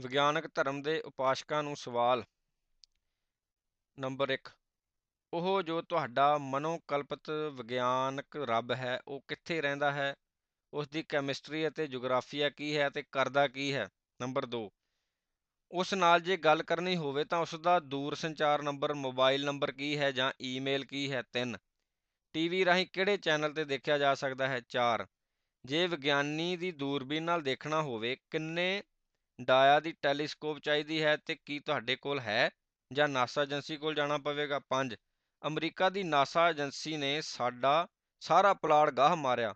ਵਿਗਿਆਨਕ ਧਰਮ ਦੇ ਉਪਾਸਕਾਂ ਨੂੰ ਸਵਾਲ ਨੰਬਰ 1 ਉਹ ਜੋ ਤੁਹਾਡਾ ਮਨੋਕਲਪਿਤ ਵਿਗਿਆਨਕ ਰੱਬ ਹੈ, ਉਹ ਕਿੱਥੇ ਰਹਿੰਦਾ ਹੈ? ਉਸ ਦੀ ਕੈਮਿਸਟਰੀ ਅਤੇ ਜੀਓਗ੍ਰਾਫੀਆ ਕੀ ਹੈ ਅਤੇ ਕਰਦਾ ਕੀ ਹੈ? ਨੰਬਰ 2 ਉਸ ਨਾਲ ਜੇ ਗੱਲ ਕਰਨੀ ਹੋਵੇ ਤਾਂ ਉਸ ਦਾ ਦੂਰ ਸੰਚਾਰ ਨੰਬਰ, ਮੋਬਾਈਲ ਨੰਬਰ ਕੀ ਹੈ ਜਾਂ ਈਮੇਲ ਕੀ ਹੈ? 3 ਟੀਵੀ ਰਾਹੀਂ ਕਿਹੜੇ ਚੈਨਲ ਤੇ ਦੇਖਿਆ ਜਾ ਸਕਦਾ ਹੈ? 4 ਜੇ ਵਿਗਿਆਨੀ ਦੀ ਦੂਰਬੀਨ ਨਾਲ ਦੇਖਣਾ ਹੋਵੇ, ਕਿੰਨੇ ਡਾਇਆ ਦੀ ਟੈਲੀਸਕੋਪ ਚਾਹੀਦੀ ਹੈ ਤੇ ਕੀ ਤੁਹਾਡੇ ਕੋਲ ਹੈ? ਜਾਂ ਨਾਸਾ ਏਜੰਸੀ ਕੋਲ ਜਾਣਾ ਪਵੇਗਾ? 5 ਅਮਰੀਕਾ ਦੀ ਨਾਸਾ ਏਜੰਸੀ ਨੇ ਸਾਡਾ ਸਾਰਾ ਪਲਾਟ ਗਾਹ ਮਾਰਿਆ,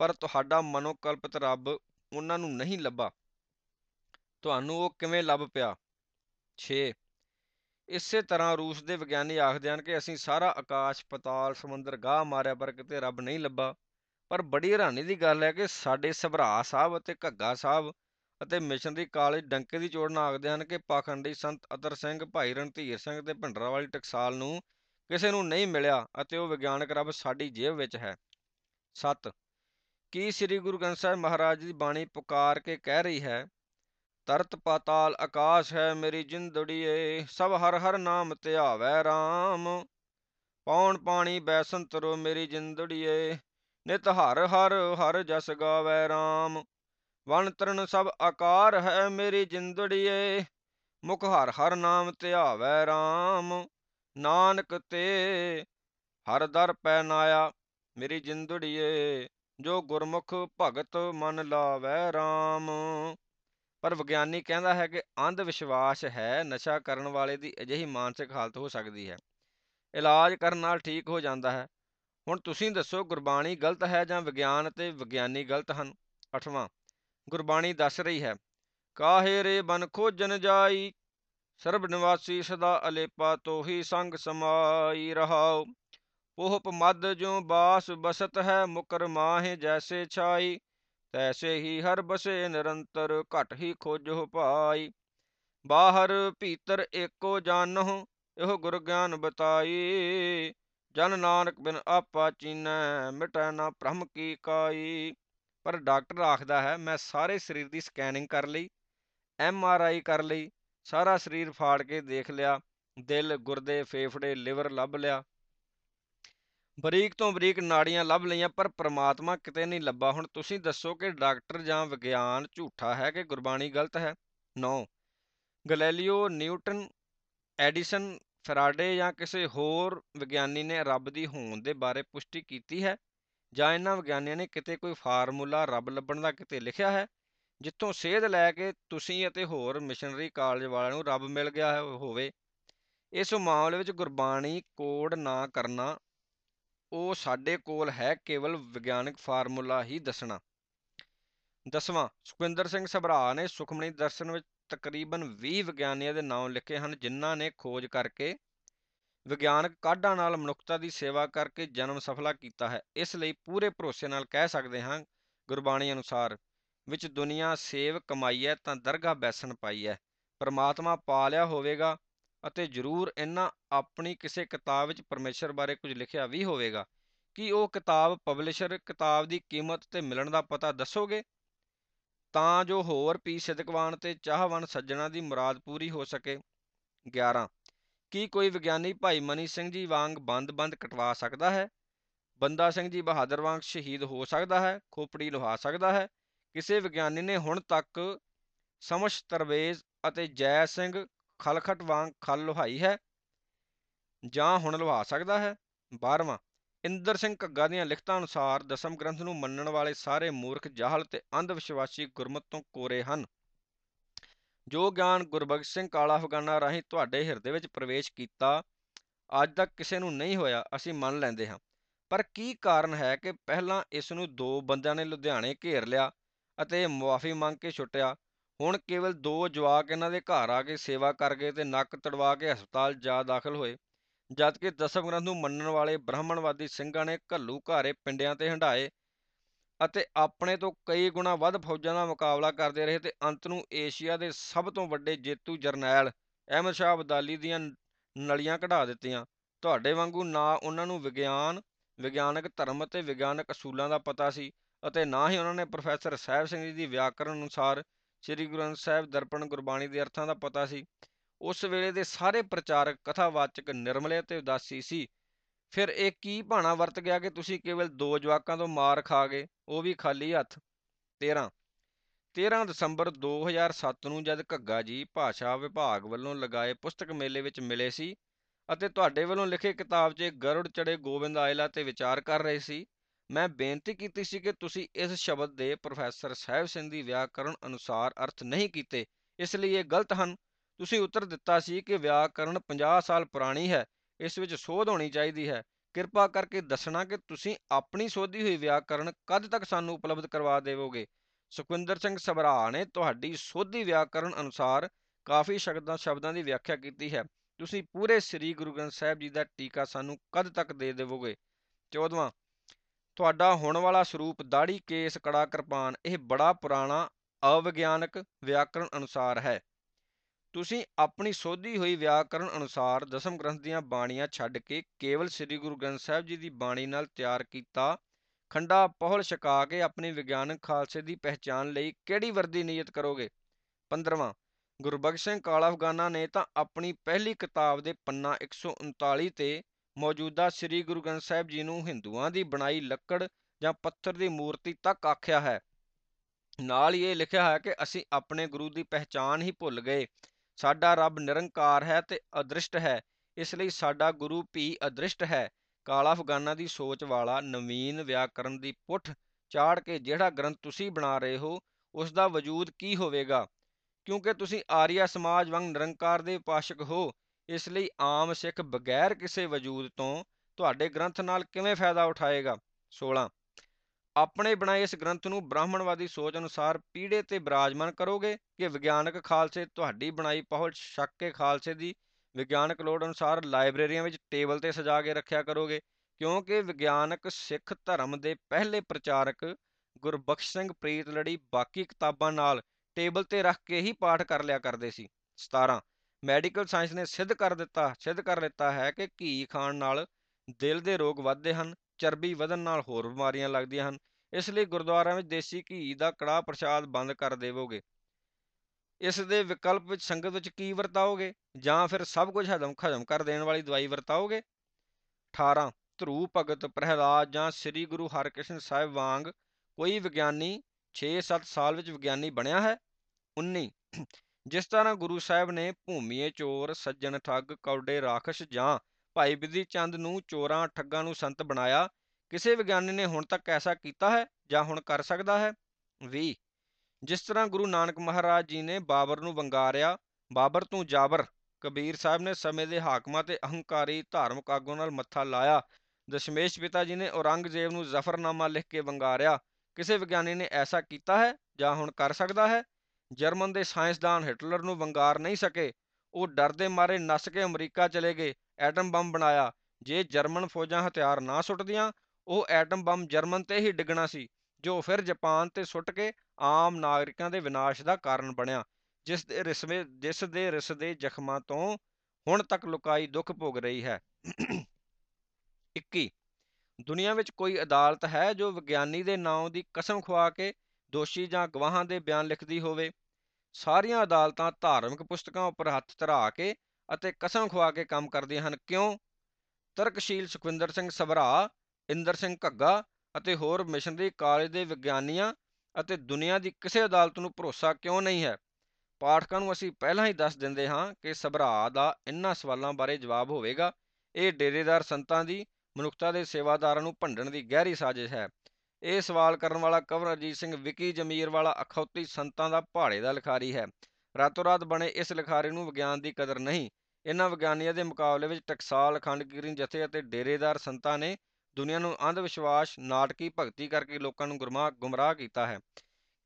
ਪਰ ਤੁਹਾਡਾ ਮਨੋਕਲਪਿਤ ਰੱਬ ਉਹਨਾਂ ਨੂੰ ਨਹੀਂ ਲੱਭਾ। ਤੁਹਾਨੂੰ ਉਹ ਕਿਵੇਂ ਲੱਭ ਪਿਆ? 6 ਇਸੇ ਤਰ੍ਹਾਂ ਰੂਸ ਦੇ ਵਿਗਿਆਨੀ ਆਖਦੇ ਹਨ ਕਿ ਅਸੀਂ ਸਾਰਾ ਆਕਾਸ਼, ਪਤਾਲ, ਸਮੁੰਦਰ ਗਾਹ ਮਾਰਿਆ, ਪਰ ਕਿਤੇ ਰੱਬ ਨਹੀਂ ਲੱਭਾ। ਪਰ ਬੜੀ ਹੈਰਾਨੀ ਦੀ ਗੱਲ ਹੈ ਕਿ ਸਾਡੇ ਸਭਰਾ ਸਾਹਿਬ ਅਤੇ ਘੱਗਾ ਸਾਹਿਬ ਅਤੇ ਮਿਸ਼ਨ ਦੀ ਕਾਲਜ ਡੰਕੇ ਦੀ ਚੋੜ ਨਾਲ ਆਖਦੇ ਹਨ ਕਿ ਪਾਖੰਡੀ ਸੰਤ ਅਤਰ ਸਿੰਘ, ਭਾਈ ਰਣਧੀਰ ਸਿੰਘ ਤੇ ਭਿੰਡਰਾਵਾਲੀ ਟਕਸਾਲ ਨੂੰ ਕਿਸੇ ਨੂੰ ਨਹੀਂ ਮਿਲਿਆ ਅਤੇ ਉਹ ਵਿਗਿਆਨਕ ਰੱਬ ਸਾਡੀ ਜੇਬ ਵਿੱਚ ਹੈ। 7 ਕੀ ਸ੍ਰੀ ਗੁਰੂ ਗ੍ਰੰਥ ਸਾਹਿਬ ਮਹਾਰਾਜ ਦੀ ਬਾਣੀ ਪੁਕਾਰ ਕੇ ਕਹਿ ਰਹੀ ਹੈ, ਤਰਤ ਪਾਤਾਲ ਆਕਾਸ਼ ਹੈ ਮੇਰੀ ਜਿੰਦੜੀਏ, ਸਭ ਹਰ ਹਰ ਨਾਮ ਧਿਆਵੈ RAM ਪੌਣ ਪਾਣੀ ਬੈਸੰਤਰੋ ਮੇਰੀ ਜਿੰਦੜੀਏ, ਨਿਤ ਹਰ ਹਰ ਹਰ ਜਸ ਗਾਵੈ RAM ਵਨ ਤਰਨ ਸਭ ਆਕਾਰ ਹੈ ਮੇਰੀ ਜਿੰਦੜੀਏ, ਮੁਖ ਹਰ ਹਰ ਨਾਮ ਧਿਆਵੈ RAM ਨਾਨਕ ਤੇ ਹਰ ਦਰ ਪੈ ਨਾਇਆ, ਮੇਰੀ ਜਿੰਦੜੀਏ, ਜੋ ਗੁਰਮੁਖ ਭਗਤ ਮਨ ਲਾਵੈ RAM ਪਰ ਵਿਗਿਆਨੀ ਕਹਿੰਦਾ ਹੈ ਕਿ ਅੰਧ ਵਿਸ਼ਵਾਸ ਹੈ, ਨਸ਼ਾ ਕਰਨ ਵਾਲੇ ਦੀ ਅਜਿਹੀ ਮਾਨਸਿਕ ਹਾਲਤ ਹੋ ਸਕਦੀ ਹੈ। ਇਲਾਜ ਕਰਨ ਨਾਲ ਠੀਕ ਹੋ ਜਾਂਦਾ ਹੈ। ਹੁਣ ਤੁਸੀਂ ਦੱਸੋ ਗੁਰਬਾਣੀ ਗਲਤ ਹੈ ਜਾਂ ਵਿਗਿਆਨ ਅਤੇ ਵਿਗਿਆਨੀ ਗਲਤ ਹਨ? ਅਠਵਾਂ ਗੁਰਬਾਣੀ ਦੱਸ ਰਹੀ ਹੈ, ਕਾਹੇ ਰੇ ਬਨ ਖੋਜਨ ਜਾਈ, ਸਰਬ ਨਿਵਾਸੀ ਸਦਾ ਅਲੇਪਾ ਤੋਹੀ ਸੰਗ ਸਮਾਈ ਰਹਾਉ, ਪੋਹਪ ਮਦ ਜੋ ਬਾਸ ਬਸਤ ਹੈ, ਮੁਕਰ ਮਾਹੇ ਜੈਸੇ ਛਾਈ, ਤੈਸੇ ਹੀ ਹਰ ਬਸੇ ਨਿਰੰਤਰ ਘਟ ਹੀ ਖੋਜੋ ਭਾਈ ਬਾਹਰ ਭੀਤਰ ਏਕੋ ਜਾਣਹੁ ਇਹੋ ਗੁਰ ਗਿਆਨ ਬਤਾਈ, ਜਨ ਨਾਨਕ ਬਿਨ ਆਪਾ ਚੀਨੈ, ਮਿਟੈ ਨਾ ਭ੍ਰਮ ਕੀ ਕਾਈ। ਪਰ ਡਾਕਟਰ ਆਖਦਾ ਹੈ, ਮੈਂ ਸਾਰੇ ਸਰੀਰ ਦੀ ਸਕੈਨਿੰਗ ਕਰ ਲਈ, ਐਮ ਆਰ ਆਈ ਕਰ ਲਈ, ਸਾਰਾ ਸਰੀਰ ਫਾੜ ਕੇ ਦੇਖ ਲਿਆ, ਦਿਲ, ਗੁਰਦੇ, ਫੇਫੜੇ, ਲਿਵਰ ਲੱਭ ਲਿਆ। ਬਰੀਕ ਤੋਂ ਬਰੀਕ ਨਾੜੀਆਂ ਲੱਭ ਲਈਆਂ, ਪਰ ਪ੍ਰਮਾਤਮਾ ਕਿਤੇ ਨਹੀਂ ਲੱਭਾ। ਹੁਣ ਤੁਸੀਂ ਦੱਸੋ ਕਿ ਡਾਕਟਰ ਜਾਂ ਵਿਗਿਆਨ ਝੂਠਾ ਹੈ ਕਿ ਗੁਰਬਾਣੀ ਗਲਤ ਹੈ? 9 ਗਲੈਲੀਓ ਨਿਊਟਨ, ਐਡੀਸਨ, ਫੈਰਾਡੇ ਜਾਂ ਕਿਸੇ ਹੋਰ ਵਿਗਿਆਨੀ ਨੇ ਰੱਬ ਦੀ ਹੋਂਦ ਦੇ ਬਾਰੇ ਪੁਸ਼ਟੀ ਕੀਤੀ ਹੈ? ਜਾਂ ਇਹਨਾਂ ਵਿਗਿਆਨੀਆਂ ਨੇ ਕਿਤੇ ਕੋਈ ਫਾਰਮੂਲਾ ਰੱਬ ਲੱਭਣ ਦਾ ਕਿਤੇ ਲਿਖਿਆ ਹੈ, ਜਿੱਥੋਂ ਸੇਧ ਲੈ ਕੇ ਤੁਸੀਂ ਅਤੇ ਹੋਰ ਮਿਸ਼ਨਰੀ ਕਾਲਜ ਵਾਲਿਆਂ ਨੂੰ ਰੱਬ ਮਿਲ ਗਿਆ ਹੋਵੇ। ਇਸ ਮਾਮਲੇ ਵਿੱਚ ਗੁਰਬਾਣੀ ਕੋਡ ਨਾ ਕਰਨਾ, ਉਹ ਸਾਡੇ ਕੋਲ ਹੈ ਕੇਵਲ ਵਿਗਿਆਨਕ ਫਾਰਮੂਲਾ ਹੀ ਦੱਸਣਾ। ਦਸਵਾਂ, ਸੁਖਵਿੰਦਰ ਸਿੰਘ ਸਭਰਾ ਨੇ ਸੁਖਮਣੀ ਦਰਸ਼ਨ ਵਿੱਚ ਤਕਰੀਬਨ 20 ਵਿਗਿਆਨੀਆਂ ਦੇ ਨਾਮ ਲਿਖੇ ਹਨ, ਜਿਨ੍ਹਾਂ ਨੇ ਖੋਜ ਕਰਕੇ ਵਿਗਿਆਨਕ ਕਾਢਾਂ ਨਾਲ ਮਨੁੱਖਤਾ ਦੀ ਸੇਵਾ ਕਰਕੇ ਜਨਮ ਸਫਲਾ ਕੀਤਾ ਹੈ। ਇਸ ਲਈ ਪੂਰੇ ਭਰੋਸੇ ਨਾਲ ਕਹਿ ਸਕਦੇ ਹਾਂ ਗੁਰਬਾਣੀ ਅਨੁਸਾਰ, ਵਿੱਚ ਦੁਨੀਆ ਸੇਵ ਕਮਾਈ ਹੈ ਤਾਂ ਦਰਗਾਹ ਬੈਸਣ ਪਾਈ ਹੈ। ਪਰਮਾਤਮਾ ਪਾ ਲਿਆ ਹੋਵੇਗਾ ਅਤੇ ਜ਼ਰੂਰ ਇਹਨਾਂ ਆਪਣੀ ਕਿਸੇ ਕਿਤਾਬ ਵਿੱਚ ਪਰਮੇਸ਼ਰ ਬਾਰੇ ਕੁਝ ਲਿਖਿਆ ਵੀ ਹੋਵੇਗਾ। ਕੀ ਉਹ ਕਿਤਾਬ ਪਬਲਿਸ਼ਰ ਕਿਤਾਬ ਦੀ ਕੀਮਤ ਤੇ ਮਿਲਣ ਦਾ ਪਤਾ ਦੱਸੋਗੇ? ਤਾਂ ਜੋ ਹੋਰ ਪੀ ਸਿਦਕਵਾਨ ਤੇ ਚਾਹਵਾਨ ਸੱਜਣਾ ਦੀ ਮੁਰਾਦ ਪੂਰੀ ਹੋ ਸਕੇ। 11 ਕੀ ਕੋਈ ਵਿਗਿਆਨੀ ਭਾਈ ਮਨੀ ਸਿੰਘ ਜੀ ਵਾਂਗ ਬੰਦ-ਬੰਦ ਕਟਵਾ ਸਕਦਾ ਹੈ? ਬੰਦਾ ਸਿੰਘ ਜੀ ਬਹਾਦਰ ਵਾਂਗ ਸ਼ਹੀਦ ਹੋ ਸਕਦਾ ਹੈ? ਖੋਪੜੀ ਲੁਹਾ ਸਕਦਾ ਹੈ? ਕਿਸੇ ਵਿਗਿਆਨੀ ਨੇ ਹੁਣ ਤੱਕ ਸਮਸ਼ ਤਰਵੇਜ਼ ਅਤੇ ਜੈ ਸਿੰਘ ਖਲਖਟ ਵਾਂਗ ਖਲ ਲੁਹਾਈ ਹੈ ਜਾਂ ਹੁਣ ਲੁਹਾ ਸਕਦਾ ਹੈ? 12ਵਾਂ ਇੰਦਰ ਸਿੰਘ ਘੱਗਾ ਦੀਆਂ ਲਿਖਤਾਂ ਅਨੁਸਾਰ ਦਸਮ ਗ੍ਰੰਥ ਨੂੰ ਮੰਨਣ ਵਾਲੇ ਸਾਰੇ ਮੂਰਖ ਜਾਹਲ ਤੇ ਅੰਧ ਵਿਸ਼ਵਾਸੀ ਗੁਰਮਤ ਤੋਂ ਕੋਰੇ ਹਨ। ਜੋ ਗਿਆਨ ਗੁਰਬਖਸ਼ ਸਿੰਘ ਕਾਲਾ ਅਫਗਾਨਾ ਰਾਹੀਂ ਤੁਹਾਡੇ ਹਿਰਦੇ ਵਿੱਚ ਪ੍ਰਵੇਸ਼ ਕੀਤਾ, ਅੱਜ ਤੱਕ ਕਿਸੇ ਨੂੰ ਨਹੀਂ ਹੋਇਆ, ਅਸੀਂ ਮੰਨ ਲੈਂਦੇ ਹਾਂ। ਪਰ ਕੀ ਕਾਰਨ ਹੈ ਕਿ ਪਹਿਲਾਂ ਇਸ ਨੂੰ ਦੋ ਬੰਦਿਆਂ ਨੇ ਲੁਧਿਆਣੇ ਘੇਰ ਲਿਆ ਅਤੇ ਮੁਆਫੀ ਮੰਗ ਕੇ ਛੁੱਟਿਆ? ਹੁਣ ਕੇਵਲ ਦੋ ਜਵਾਕ ਇਹਨਾਂ ਦੇ ਘਰ ਆ ਕੇ ਸੇਵਾ ਕਰ ਗਏ ਤੇ ਨੱਕ ਤੜਵਾ ਕੇ ਹਸਪਤਾਲ ਜਾ ਦਾਖਲ ਹੋਏ ਜਦ ਕਿ ਦਸਮ ਗ੍ਰੰਥ ਨੂੰ ਮੰਨਣ ਵਾਲੇ ਬ੍ਰਾਹਮਣਵਾਦੀ ਸਿੰਘਾਂ ਨੇ ਘੱਲੂ ਘਾਰੇ ਪਿੰਡਿਆਂ ਤੇ ਹੰਡਾਏ ਅਤੇ ਆਪਣੇ ਤੋਂ ਕਈ ਗੁਣਾ ਵੱਧ ਫੌਜਾਂ ਦਾ ਮੁਕਾਬਲਾ ਕਰਦੇ ਰਹੇ ਤੇ ਅੰਤ ਨੂੰ ਏਸ਼ੀਆ ਦੇ ਸਭ ਤੋਂ ਵੱਡੇ ਜੇਤੂ ਜਰਨੈਲ ਅਹਿਮਦ ਸ਼ਾਹ ਅਬਦਾਲੀ ਦੀਆਂ ਨਲੀਆਂ ਕਢਾ ਦਿੱਤੀਆਂ। ਤੁਹਾਡੇ ਵਾਂਗੂ ਨਾ ਉਹਨਾਂ ਨੂੰ ਵਿਗਿਆਨ, ਵਿਗਿਆਨਕ ਧਰਮ ਅਤੇ ਵਿਗਿਆਨਕ ਅਸੂਲਾਂ ਦਾ ਪਤਾ ਸੀ ਅਤੇ ਨਾ ਹੀ ਉਹਨਾਂ ਨੇ ਪ੍ਰੋਫੈਸਰ ਸਾਹਿਬ ਸਿੰਘ ਜੀ ਦੀ ਵਿਆਕਰਣ ਅਨੁਸਾਰ ਸ੍ਰੀ ਗੁਰੂ ਗ੍ਰੰਥ ਸਾਹਿਬ ਦਰਪਣ ਗੁਰਬਾਣੀ ਦੇ ਅਰਥਾਂ ਦਾ ਪਤਾ ਸੀ। ਉਸ ਵੇਲੇ ਦੇ ਸਾਰੇ ਪ੍ਰਚਾਰਕ, ਕਥਾਵਾਚਕ ਨਿਰਮਲੇ ਅਤੇ ਉਦਾਸੀ ਸੀ। ਫਿਰ ਇਹ ਕੀ ਭਾਣਾ ਵਰਤ ਗਿਆ ਕਿ ਤੁਸੀਂ ਕੇਵਲ ਦੋ ਜਵਾਕਾਂ ਤੋਂ ਮਾਰ ਖਾ ਗਏ, ਉਹ ਵੀ ਖਾਲੀ ਹੱਥ? 13 13 ਦਸੰਬਰ 2007 ਨੂੰ ਜਦ ਘੱਗਾ ਜੀ ਭਾਸ਼ਾ ਵਿਭਾਗ ਵੱਲੋਂ ਲਗਾਏ ਪੁਸਤਕ ਮੇਲੇ ਵਿੱਚ ਮਿਲੇ ਸੀ ਅਤੇ ਤੁਹਾਡੇ ਵੱਲੋਂ ਲਿਖੇ ਕਿਤਾਬ 'ਚ ਗਰੁੜ ਚੜੇ ਗੋਬਿੰਦ ਆਇਲਾ ਤੇ ਵਿਚਾਰ ਕਰ ਰਹੇ ਸੀ, ਮੈਂ ਬੇਨਤੀ ਕੀਤੀ ਸੀ ਕਿ ਤੁਸੀਂ ਇਸ ਸ਼ਬਦ ਦੇ ਪ੍ਰੋਫੈਸਰ ਸਾਹਿਬ ਸਿੰਘ ਦੀ ਵਿਆਕਰਣ ਅਨੁਸਾਰ ਅਰਥ ਨਹੀਂ ਕੀਤੇ, ਇਸ ਲਈ ਇਹ ਗਲਤ ਹਨ। ਤੁਸੀਂ ਉੱਤਰ ਦਿੱਤਾ ਸੀ ਕਿ ਵਿਆਕਰਣ 50 ਸਾਲ ਪੁਰਾਣੀ ਹੈ ਇਸ ਵਿੱਚ ਸੋਧ ਹੋਣੀ ਚਾਹੀਦੀ ਹੈ। ਕਿਰਪਾ ਕਰਕੇ ਦੱਸਣਾ ਕਿ ਤੁਸੀਂ ਆਪਣੀ ਸੋਧੀ ਹੋਈ ਵਿਆਕਰਨ ਕਦ ਤੱਕ ਸਾਨੂੰ ਉਪਲਬਧ ਕਰਵਾ ਦੇਵੋਗੇ? ਸੁਖਵਿੰਦਰ ਸਿੰਘ ਸਭਰਾ ਨੇ ਤੁਹਾਡੀ ਸੋਧੀ ਵਿਆਕਰਨ ਅਨੁਸਾਰ ਕਾਫੀ ਸ਼ਬਦਾਂ ਸ਼ਬਦਾਂ ਦੀ ਵਿਆਖਿਆ ਕੀਤੀ ਹੈ। ਤੁਸੀਂ ਪੂਰੇ ਸ੍ਰੀ ਗੁਰੂ ਗ੍ਰੰਥ ਸਾਹਿਬ ਜੀ ਦਾ ਟੀਕਾ ਸਾਨੂੰ ਕਦ ਤੱਕ ਦੇ ਦੇਵੋਗੇ? 14ਵਾਂ ਤੁਹਾਡਾ ਹੁਣ ਵਾਲਾ ਸਰੂਪ ਦਾੜੀ ਕੇਸ ਕੜਾ ਕਿਰਪਾਨ ਇਹ ਬੜਾ ਪੁਰਾਣਾ ਅਵਿਗਿਆਨਕ ਵਿਆਕਰਣ ਅਨੁਸਾਰ ਹੈ। ਤੁਸੀਂ ਆਪਣੀ ਸੋਧੀ ਹੋਈ ਵਿਆਕਰਣ ਅਨੁਸਾਰ ਦਸਮ ਗ੍ਰੰਥ ਦੀਆਂ ਬਾਣੀਆਂ ਛੱਡ ਕੇ ਕੇਵਲ ਸ੍ਰੀ ਗੁਰੂ ਗ੍ਰੰਥ ਸਾਹਿਬ ਜੀ ਦੀ ਬਾਣੀ ਨਾਲ ਤਿਆਰ ਕੀਤਾ, ਖੰਡਾ ਪਹੁਲ ਛਕਾ ਕੇ ਆਪਣੀ ਵਿਗਿਆਨਕ ਖਾਲਸੇ ਦੀ ਪਹਿਚਾਨ ਲਈ ਕਿਹੜੀ ਵਰਦੀ ਨਿਯਤ ਕਰੋਗੇ? 15ਵਾਂ ਗੁਰਬਖਸ਼ ਸਿੰਘ ਕਾਲਾ ਅਫਗਾਨਾ ਨੇ ਤਾਂ ਆਪਣੀ ਪਹਿਲੀ ਕਿਤਾਬ ਦੇ ਪੰਨਾ 139 ਤੇ ਮੌਜੂਦਾ ਸ੍ਰੀ ਗੁਰੂ ਗ੍ਰੰਥ ਸਾਹਿਬ ਜੀ ਨੂੰ ਹਿੰਦੂਆਂ ਦੀ ਬਣਾਈ ਲੱਕੜ ਜਾਂ ਪੱਥਰ ਦੀ ਮੂਰਤੀ ਤੱਕ ਆਖਿਆ ਹੈ। ਨਾਲ ਹੀ ਇਹ ਲਿਖਿਆ ਹੈ ਕਿ ਅਸੀਂ ਆਪਣੇ ਗੁਰੂ ਦੀ ਪਹਿਚਾਨ ਹੀ ਭੁੱਲ ਗਏ। ਸਾਡਾ ਰੱਬ ਨਿਰੰਕਾਰ ਹੈ ਤੇ ਅਦ੍ਰਿਸ਼ਟ ਹੈ, ਇਸ ਲਈ ਸਾਡਾ ਗੁਰੂ ਵੀ ਅਦ੍ਰਿਸ਼ਟ ਹੈ। ਕਾਲਾ ਅਫਗਾਨਾ ਦੀ ਸੋਚ ਵਾਲਾ ਨਵੀਨ ਵਿਆਕਰਨ ਦੀ ਪੁੱਠ ਚਾੜ ਕੇ ਜਿਹੜਾ ਗ੍ਰੰਥ ਤੁਸੀਂ ਬਣਾ ਰਹੇ ਹੋ ਉਸ ਦਾ ਵਜੂਦ ਕੀ ਹੋਵੇਗਾ? ਕਿਉਂਕਿ ਤੁਸੀਂ ਆਰੀਆ ਸਮਾਜ ਵਾਂਗ ਨਿਰੰਕਾਰ ਦੇ ਉਪਾਸ਼ਕ ਹੋ, ਇਸ ਲਈ ਆਮ ਸਿੱਖ ਬਗੈਰ ਕਿਸੇ ਵਜੂਦ ਤੋਂ ਤੁਹਾਡੇ ਗ੍ਰੰਥ ਨਾਲ ਕਿਵੇਂ ਫਾਇਦਾ ਉਠਾਏਗਾ? 16 ਆਪਣੇ ਬਣਾਏ ਇਸ ਗ੍ਰੰਥ ਨੂੰ ਬ੍ਰਾਹਮਣਵਾਦੀ ਸੋਚ ਅਨੁਸਾਰ ਪੀੜੇ ਤੇ ਬਿਰਾਜਮਾਨ ਕਰੋਗੇ ਕਿ ਵਿਗਿਆਨਕ ਖਾਲਸੇ ਤੁਹਾਡੀ ਬਣਾਈ ਪਹੁੰਚ ਸ਼ੱਕ ਕੇ ਖਾਲਸੇ ਦੀ ਵਿਗਿਆਨਕ ਲੋੜ ਅਨੁਸਾਰ ਲਾਇਬ੍ਰੇਰੀਆਂ ਵਿੱਚ ਟੇਬਲ ਤੇ ਸਜਾ ਕੇ ਰੱਖਿਆ ਕਰੋਗੇ? ਕਿਉਂਕਿ ਵਿਗਿਆਨਕ ਸਿੱਖ ਧਰਮ ਦੇ ਪਹਿਲੇ ਪ੍ਰਚਾਰਕ ਗੁਰਬਖਸ਼ ਸਿੰਘ ਪ੍ਰੀਤ ਲੜੀ ਬਾਕੀ ਕਿਤਾਬਾਂ ਨਾਲ ਟੇਬਲ ਤੇ ਰੱਖ ਕੇ ਹੀ ਪਾਠ ਕਰ ਲਿਆ ਕਰਦੇ ਸੀ। 17 ਮੈਡੀਕਲ ਸਾਇੰਸ ਨੇ ਸਿੱਧ ਕਰ ਦਿੱਤਾ, ਸਿੱਧ ਕਰ ਲਿੱਤਾ ਹੈ ਕਿ ਘੀ ਖਾਣ ਨਾਲ ਦਿਲ ਦੇ ਰੋਗ ਵੱਧਦੇ ਹਨ। ਚਰਬੀ ਵਧਣ ਨਾਲ ਹੋਰ ਬਿਮਾਰੀਆਂ ਲੱਗਦੀਆਂ ਹਨ। ਇਸ ਲਈ ਗੁਰਦੁਆਰਿਆਂ ਵਿੱਚ ਦੇਸੀ ਘੀ ਦਾ ਕੜਾਹ ਪ੍ਰਸ਼ਾਦ ਬੰਦ ਕਰ ਦੇਵੋਗੇ। ਇਸ ਦੇ ਵਿਕਲਪ ਵਿੱਚ ਸੰਗਤ ਵਿੱਚ ਕੀ ਵਰਤਾਓਗੇ? ਜਾਂ ਫਿਰ ਸਭ ਕੁਝ ਹਜ਼ਮ ਖਜਮ ਕਰ ਦੇਣ ਵਾਲੀ ਦਵਾਈ ਵਰਤਾਓਗੇ? 18 ਧਰੂ ਭਗਤ ਪ੍ਰਹਿਲਾਦ ਜਾਂ ਸ੍ਰੀ ਗੁਰੂ ਹਰਕ੍ਰਿਸ਼ਨ ਸਾਹਿਬ ਵਾਂਗ ਕੋਈ ਵਿਗਿਆਨੀ 6-7 ਸਾਲ ਵਿੱਚ ਵਿਗਿਆਨੀ ਬਣਿਆ ਹੈ? 19 ਜਿਸ ਤਰ੍ਹਾਂ ਗੁਰੂ ਸਾਹਿਬ ਨੇ ਭੂਮੀਏ ਚੋਰ, ਸੱਜਣ ਠੱਗ, ਕੌਡੇ ਰਾਖਸ਼ ਜਾਂ ਭਾਈ ਬਿਧੀ ਚੰਦ ਨੂੰ ਚੋਰਾਂ, ਠੱਗਾਂ ਨੂੰ ਸੰਤ ਬਣਾਇਆ। ਕਿਸੇ ਵਿਗਿਆਨੀ ਨੇ ਹੁਣ ਤੱਕ ਐਸਾ ਕੀਤਾ ਹੈ ਜਾਂ ਹੁਣ ਕਰ ਸਕਦਾ ਹੈ? 20 ਜਿਸ ਤਰ੍ਹਾਂ ਗੁਰੂ ਨਾਨਕ ਮਹਾਰਾਜ ਜੀ ਨੇ ਬਾਬਰ ਨੂੰ ਵੰਗਾਰਿਆ, ਬਾਬਰ ਤੋਂ ਜਾਬਰ, ਕਬੀਰ ਸਾਹਿਬ ਨੇ ਸਮੇਂ ਦੇ ਹਾਕਮਾਂ ਤੇ ਅਹੰਕਾਰੀ ਧਾਰਮਿਕ ਆਗੂ ਨਾਲ ਮੱਥਾ ਲਾਇਆ। ਦਸ਼ਮੇਸ਼ ਪਿਤਾ ਜੀ ਨੇ ਔਰੰਗਜ਼ੇਬ ਨੂੰ ਜ਼ਫਰਨਾਮਾ ਲਿਖ ਕੇ ਵੰਗਾਰਿਆ। ਕਿਸੇ ਵਿਗਿਆਨੀ ਨੇ ਐਸਾ ਕੀਤਾ ਹੈ ਜਾਂ ਹੁਣ ਕਰ ਸਕਦਾ ਹੈ? ਜਰਮਨ ਦੇ ਸਾਇੰਸਦਾਨ ਹਿਟਲਰ ਨੂੰ ਵੰਗਾਰ ਨਹੀਂ ਸਕੇ। ਉਹ ਡਰ ਦੇ ਮਾਰੇ ਨੱਸ ਕੇ ਅਮਰੀਕਾ ਚਲੇ ਗਏ। ਐਟਮ ਬੰਬ ਬਣਾਇਆ। ਜੇ ਜਰਮਨ ਫੌਜਾਂ ਹਥਿਆਰ ਨਾ ਸੁੱਟਦੀਆਂ, ਉਹ ਐਟਮ ਬੰਬ ਜਰਮਨ ਤੇ ਹੀ ਡਿੱਗਣਾ ਸੀ, ਜੋ ਫਿਰ ਜਾਪਾਨ ਤੇ ਸੁੱਟ ਕੇ ਆਮ ਨਾਗਰਿਕਾਂ ਦੇ ਵਿਨਾਸ਼ ਦਾ ਕਾਰਨ ਬਣਿਆ, ਜਿਸ ਦੇ ਰਿਸਵੇਂ, ਜਿਸ ਦੇ ਰਿਸ ਜ਼ਖਮਾਂ ਤੋਂ ਹੁਣ ਤੱਕ ਲੁਕਾਈ ਦੁੱਖ ਭੋਗ ਰਹੀ ਹੈ। 21 ਦੁਨੀਆ ਵਿੱਚ ਕੋਈ ਅਦਾਲਤ ਹੈ ਜੋ ਵਿਗਿਆਨੀ ਦੇ ਨਾਂ ਦੀ ਕਸਮ ਖਵਾ ਕੇ ਦੋਸ਼ੀ ਜਾਂ ਗਵਾਹਾਂ ਦੇ ਬਿਆਨ ਲਿਖਦੀ ਹੋਵੇ? ਸਾਰੀਆਂ ਅਦਾਲਤਾਂ ਧਾਰਮਿਕ ਪੁਸਤਕਾਂ ਉੱਪਰ ਹੱਥ ਧਰਾ ਕੇ ਅਤੇ ਕਸਮ ਖਵਾ ਕੇ ਕੰਮ ਕਰਦੀਆਂ ਹਨ। ਕਿਉਂ? ਤਰਕਸ਼ੀਲ ਸੁਖਵਿੰਦਰ ਸਿੰਘ ਸਭਰਾ, ਇੰਦਰ ਸਿੰਘ ਘੱਗਾ ਅਤੇ ਹੋਰ ਮਿਸ਼ਨਰੀ ਕਾਲਜ ਦੇ ਵਿਗਿਆਨੀਆਂ ਅਤੇ ਦੁਨੀਆ ਦੀ ਕਿਸੇ ਅਦਾਲਤ ਨੂੰ ਭਰੋਸਾ ਕਿਉਂ ਨਹੀਂ ਹੈ? ਪਾਠਕਾਂ ਨੂੰ ਅਸੀਂ ਪਹਿਲਾਂ ਹੀ ਦੱਸ ਦਿੰਦੇ ਹਾਂ ਕਿ ਸਭਰਾ ਦਾ ਇਨ੍ਹਾਂ ਸਵਾਲਾਂ ਬਾਰੇ ਜਵਾਬ ਹੋਵੇਗਾ। ਇਹ ਡੇਰੇਦਾਰ ਸੰਤਾਂ ਦੀ, ਮਨੁੱਖਤਾ ਦੇ ਸੇਵਾਦਾਰਾਂ ਨੂੰ ਭੰਡਣ ਦੀ ਗਹਿਰੀ ਸਾਜ਼ਿਸ਼ ਹੈ। ਇਹ ਸਵਾਲ ਕਰਨ ਵਾਲਾ ਕਵਰ ਅਜੀਤ ਸਿੰਘ ਵਿਕੀ ਜਮੀਰ ਵਾਲਾ ਅਖੌਤੀ ਸੰਤਾਂ ਦਾ ਪਹਾੜੇ ਦਾ ਲਿਖਾਰੀ ਹੈ। ਰਾਤੋਂ ਰਾਤ ਬਣੇ ਇਸ ਲਿਖਾਰੀ ਨੂੰ ਵਿਗਿਆਨ ਦੀ ਕਦਰ ਨਹੀਂ। ਇਹਨਾਂ ਵਿਗਿਆਨੀਆਂ ਦੇ ਮੁਕਾਬਲੇ ਵਿੱਚ ਟਕਸਾਲ, ਖੰਡਗੀਰੀ, ਜਥੇ ਅਤੇ ਡੇਰੇਦਾਰ ਸੰਤਾਂ ਨੇ ਦੁਨੀਆ ਨੂੰ ਅੰਧ ਵਿਸ਼ਵਾਸ ਨਾਟਕੀ ਭਗਤੀ ਕਰਕੇ ਲੋਕਾਂ ਨੂੰ ਗੁਰਮਾ, ਗੁੰਮਰਾਹ ਕੀਤਾ ਹੈ।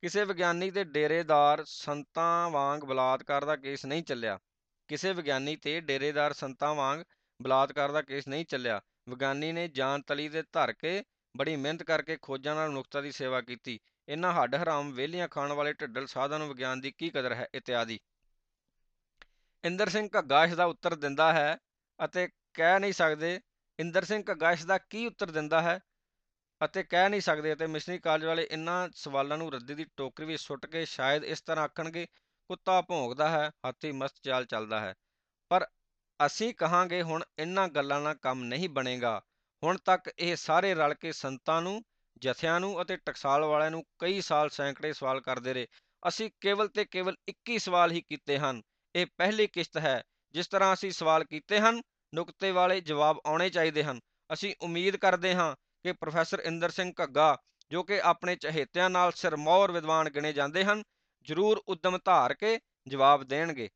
ਕਿਸੇ ਵਿਗਿਆਨੀ ਤੇ ਡੇਰੇਦਾਰ ਸੰਤਾਂ ਵਾਂਗ ਬਲਾਤਕਾਰ ਦਾ ਕੇਸ ਨਹੀਂ ਚੱਲਿਆ। ਕਿਸੇ ਵਿਗਿਆਨੀ ਤੇ ਡੇਰੇਦਾਰ ਸੰਤਾਂ ਵਾਂਗ ਬਲਾਤਕਾਰ ਦਾ ਕੇਸ ਨਹੀਂ ਚੱਲਿਆ। ਵਿਗਿਆਨੀ ਨੇ ਜਾਨ ਤਲੀ ਦੇ ਧਰ ਕੇ ਬੜੀ ਮਿਹਨਤ ਕਰਕੇ ਖੋਜਾਂ ਨਾਲ ਮਨੁੱਖਤਾ ਦੀ ਸੇਵਾ ਕੀਤੀ। ਇਹਨਾਂ ਹੱਡ ਹਰਾਮ ਵਿਹਲੀਆਂ ਖਾਣ ਵਾਲੇ ਢਿੱਡਲ ਸਾਧਾਂ ਨੂੰ ਵਿਗਿਆਨ ਦੀ ਕੀ ਕਦਰ ਹੈ? ਇਤਿਆਦੀ ਇੰਦਰ ਸਿੰਘ ਘੱਗਾ ਇਸ ਦਾ ਉੱਤਰ ਦਿੰਦਾ ਹੈ ਅਤੇ ਕਹਿ ਨਹੀਂ ਸਕਦੇ, ਇੰਦਰ ਸਿੰਘ ਘੱਗਾ ਇਸ ਦਾ ਕੀ ਉੱਤਰ ਦਿੰਦਾ ਹੈ ਅਤੇ ਕਹਿ ਨਹੀਂ ਸਕਦੇ ਅਤੇ ਮਿਸ਼ਨਰੀ ਕਾਲਜ ਵਾਲੇ ਇਹਨਾਂ ਸਵਾਲਾਂ ਨੂੰ ਰੱਦੀ ਦੀ ਟੋਕਰੀ ਵਿੱਚ ਸੁੱਟ ਕੇ ਸ਼ਾਇਦ ਇਸ ਤਰ੍ਹਾਂ ਆਖਣਗੇ, ਕੁੱਤਾ ਭੌਂਕਦਾ ਹੈ, ਹਾਥੀ ਮਸਤ ਚਾਲ ਚੱਲਦਾ ਹੈ। ਪਰ ਅਸੀਂ ਕਹਾਂਗੇ ਹੁਣ ਇਹਨਾਂ ਗੱਲਾਂ ਨਾਲ ਕੰਮ ਨਹੀਂ ਬਣੇਗਾ। ਹੁਣ ਤੱਕ ਇਹ ਸਾਰੇ ਰਲ ਕੇ ਸੰਤਾਂ ਨੂੰ ਜਥਿਆਂ ਨੂੰ ਅਤੇ ਟਕਸਾਲ ਵਾਲਿਆਂ ਨੂੰ ਕਈ ਸਾਲ ਸੈਂਕੜੇ ਸਵਾਲ ਕਰਦੇ ਰਹੇ। ਅਸੀਂ ਕੇਵਲ ਤੇ ਕੇਵਲ 21 ਸਵਾਲ ਹੀ ਕੀਤੇ ਹਨ। ਇਹ ਪਹਿਲੀ ਕਿਸ਼ਤ ਹੈ। ਜਿਸ ਤਰ੍ਹਾਂ ਅਸੀਂ ਸਵਾਲ ਕੀਤੇ ਹਨ, ਨੁਕਤੇ ਵਾਲੇ ਜਵਾਬ ਆਉਣੇ ਚਾਹੀਦੇ ਹਨ। ਅਸੀਂ ਉਮੀਦ ਕਰਦੇ ਹਾਂ ਕਿ ਪ੍ਰੋਫੈਸਰ ਇੰਦਰ ਸਿੰਘ ਘੱਗਾ, ਜੋ ਕਿ ਆਪਣੇ ਚਹੇਤਿਆਂ ਨਾਲ ਸਿਰਮੌਰ ਵਿਦਵਾਨ ਗਿਣੇ ਜਾਂਦੇ ਹਨ, ਜ਼ਰੂਰ ਉਦਮ ਧਾਰ ਕੇ ਜਵਾਬ ਦੇਣਗੇ।